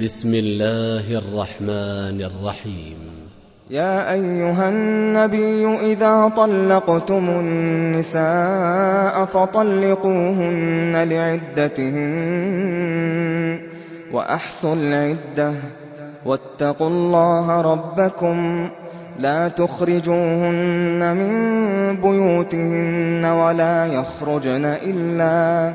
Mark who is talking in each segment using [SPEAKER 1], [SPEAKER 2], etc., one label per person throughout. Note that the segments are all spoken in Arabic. [SPEAKER 1] بسم الله الرحمن الرحيم يا ايها النبي اذا طلقتم النساء فطلقوهن لعدتهن واحصوا العده واتقوا الله ربكم لا تخرجوهن من بيوتهن ولا يخرجن الا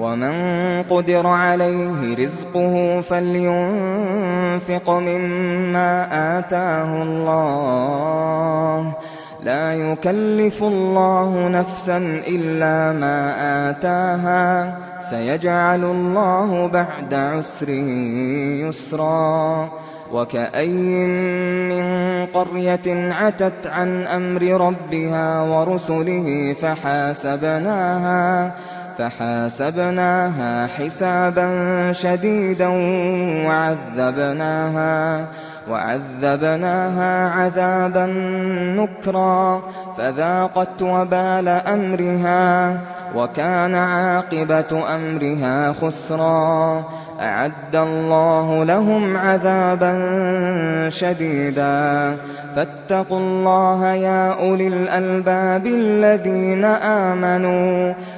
[SPEAKER 1] ومن قدر عليه رزقه فلينفق مما آتاه الله لا يكلف الله نفسا إلا ما آتاها سيجعل الله بعد عسر يسرا وكاين من قريه عتت عن امر ربها ورسله فحاسبناها فحاسبناها حسابا شديدا وعذبناها وعذبناها عذابا نكرا فذاقت وبال امرها وكان عاقبه امرها خسرا اعد الله لهم عذابا شديدا فاتقوا الله يا اولي الالباب الذين امنوا